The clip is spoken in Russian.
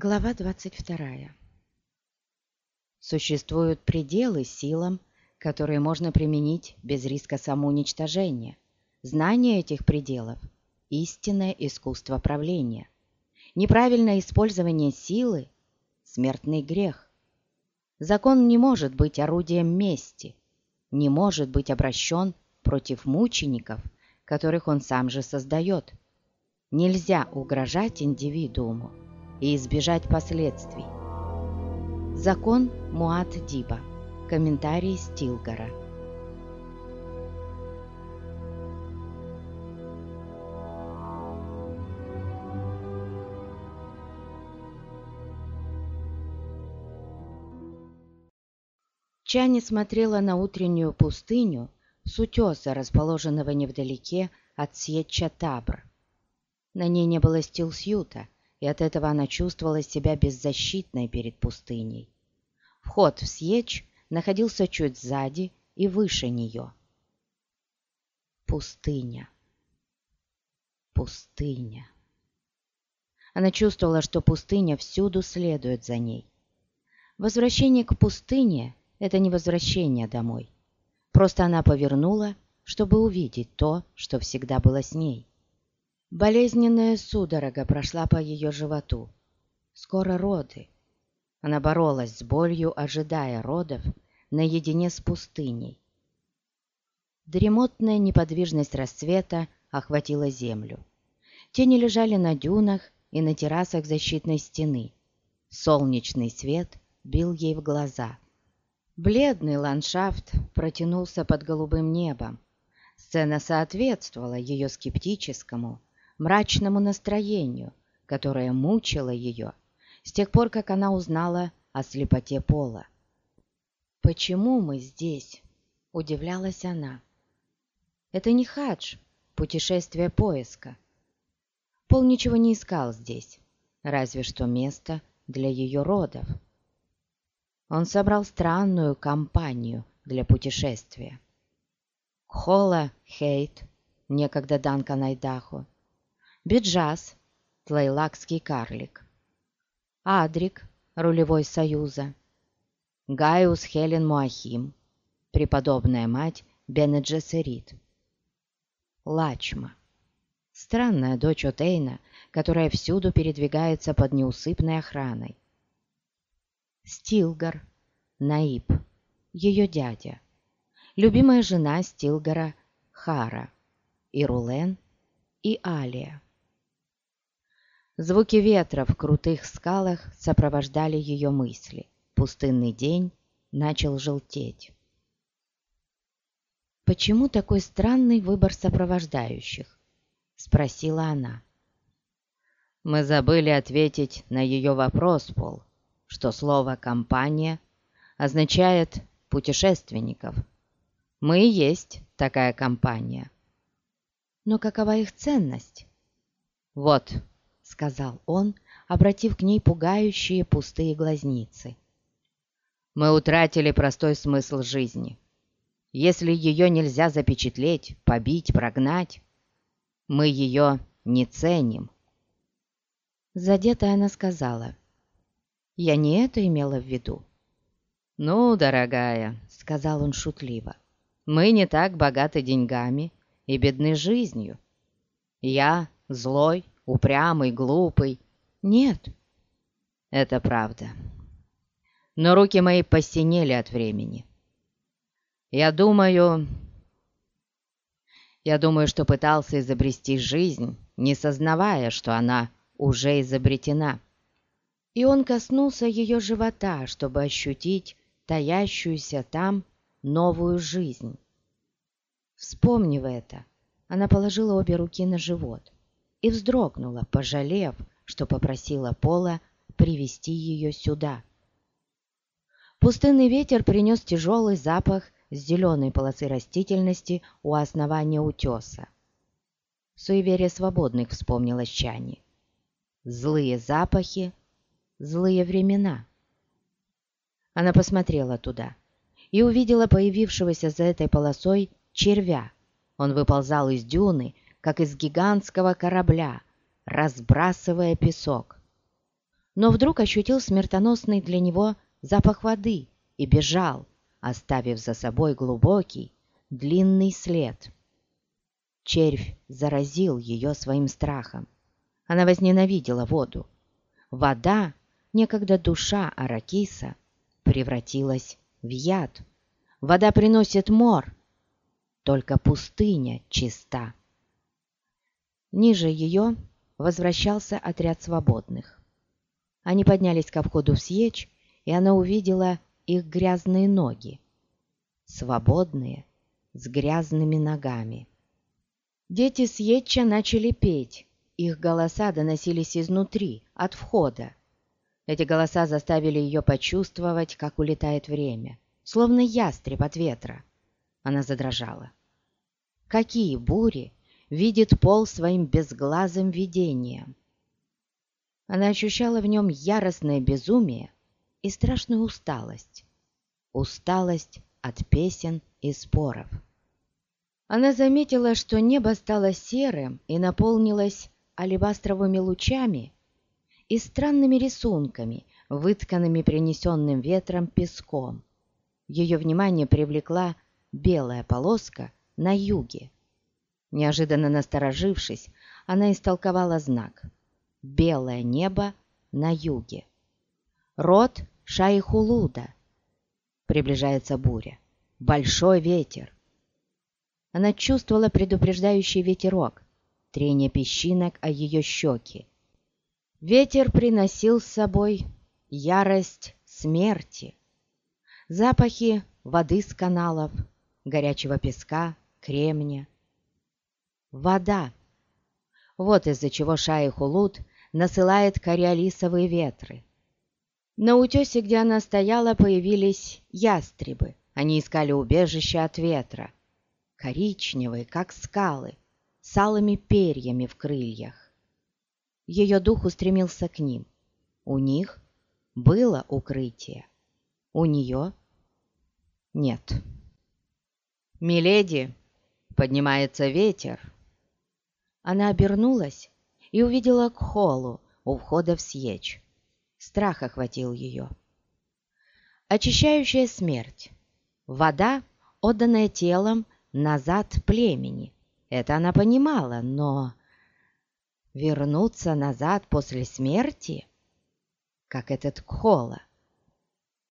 Глава 22. Существуют пределы силам, которые можно применить без риска самоуничтожения. Знание этих пределов – истинное искусство правления. Неправильное использование силы – смертный грех. Закон не может быть орудием мести, не может быть обращен против мучеников, которых он сам же создает. Нельзя угрожать индивидууму и избежать последствий. Закон Муат-Диба. Комментарий Стилгора. Чани смотрела на утреннюю пустыню с утеса, расположенного невдалеке от Сьетча-Табр. На ней не было стилсьюта, и от этого она чувствовала себя беззащитной перед пустыней. Вход в Сьеч находился чуть сзади и выше нее. Пустыня. Пустыня. Она чувствовала, что пустыня всюду следует за ней. Возвращение к пустыне – это не возвращение домой. Просто она повернула, чтобы увидеть то, что всегда было с ней. Болезненная судорога прошла по ее животу. Скоро роды. Она боролась с болью, ожидая родов, наедине с пустыней. Дремотная неподвижность рассвета охватила землю. Тени лежали на дюнах и на террасах защитной стены. Солнечный свет бил ей в глаза. Бледный ландшафт протянулся под голубым небом. Сцена соответствовала ее скептическому, мрачному настроению, которое мучило ее с тех пор, как она узнала о слепоте пола. «Почему мы здесь?» – удивлялась она. «Это не хадж, путешествие поиска. Пол ничего не искал здесь, разве что место для ее родов. Он собрал странную компанию для путешествия. Холла Хейт, некогда Данка Найдаху, Биджас, тлейлакский карлик. Адрик, рулевой союза. Гaius Хелен Муахим, преподобная мать Бенеджесерит. Лачма. Странная дочь Отейна, которая всюду передвигается под неусыпной охраной. Стилгар, Наиб, ее дядя. Любимая жена Стилгара Хара. И Рулен, и Алия. Звуки ветра в крутых скалах сопровождали ее мысли. Пустынный день начал желтеть. «Почему такой странный выбор сопровождающих?» — спросила она. Мы забыли ответить на ее вопрос, Пол, что слово «компания» означает «путешественников». Мы и есть такая компания. Но какова их ценность? Вот, — сказал он, обратив к ней пугающие пустые глазницы. «Мы утратили простой смысл жизни. Если ее нельзя запечатлеть, побить, прогнать, мы ее не ценим». Задетая она сказала, «Я не это имела в виду». «Ну, дорогая», — сказал он шутливо, — «мы не так богаты деньгами и бедны жизнью. Я злой, упрямый, глупый. Нет, это правда. Но руки мои посинели от времени. Я думаю... Я думаю, что пытался изобрести жизнь, не сознавая, что она уже изобретена. И он коснулся ее живота, чтобы ощутить таящуюся там новую жизнь. Вспомнив это, она положила обе руки на живот и вздрогнула, пожалев, что попросила Пола привести ее сюда. Пустынный ветер принес тяжелый запах с зеленой полосы растительности у основания утеса. Суеверие свободных вспомнилось Чани. Злые запахи, злые времена. Она посмотрела туда и увидела появившегося за этой полосой червя. Он выползал из дюны, как из гигантского корабля, разбрасывая песок. но вдруг ощутил смертоносный для него запах воды и бежал, оставив за собой глубокий, длинный след. Червь заразил ее своим страхом. Она возненавидела воду. Вода, некогда душа Аракиса, превратилась в яд. Вода приносит мор, только пустыня чиста. Ниже ее возвращался отряд свободных. Они поднялись ко входу в Сьечь, и она увидела их грязные ноги, свободные, с грязными ногами. Дети Сьетча начали петь, их голоса доносились изнутри, от входа. Эти голоса заставили ее почувствовать, как улетает время, словно ястреб от ветра. Она задрожала. Какие бури видит Пол своим безглазым видением? Она ощущала в нем яростное безумие и страшную усталость. Усталость от песен и споров. Она заметила, что небо стало серым и наполнилось алебастровыми лучами и странными рисунками, вытканными принесенным ветром песком. Ее внимание привлекла белая полоска на юге. Неожиданно насторожившись, она истолковала знак «Белое небо на юге». Род Шайхулуда. Приближается буря. Большой ветер. Она чувствовала предупреждающий ветерок, трение песчинок о ее щеки. Ветер приносил с собой ярость смерти, запахи воды с каналов, горячего песка, кремня. Вода. Вот из-за чего Шаи-Хулут насылает кориолисовые ветры. На утесе, где она стояла, появились ястребы. Они искали убежище от ветра. Коричневые, как скалы, с алыми перьями в крыльях. Ее дух устремился к ним. У них было укрытие. У нее нет. «Миледи!» Поднимается ветер. Она обернулась и увидела Кхолу у входа в Сьечь. Страх охватил ее. Очищающая смерть. Вода, отданная телом назад племени. Это она понимала, но... Вернуться назад после смерти? Как этот Кхола.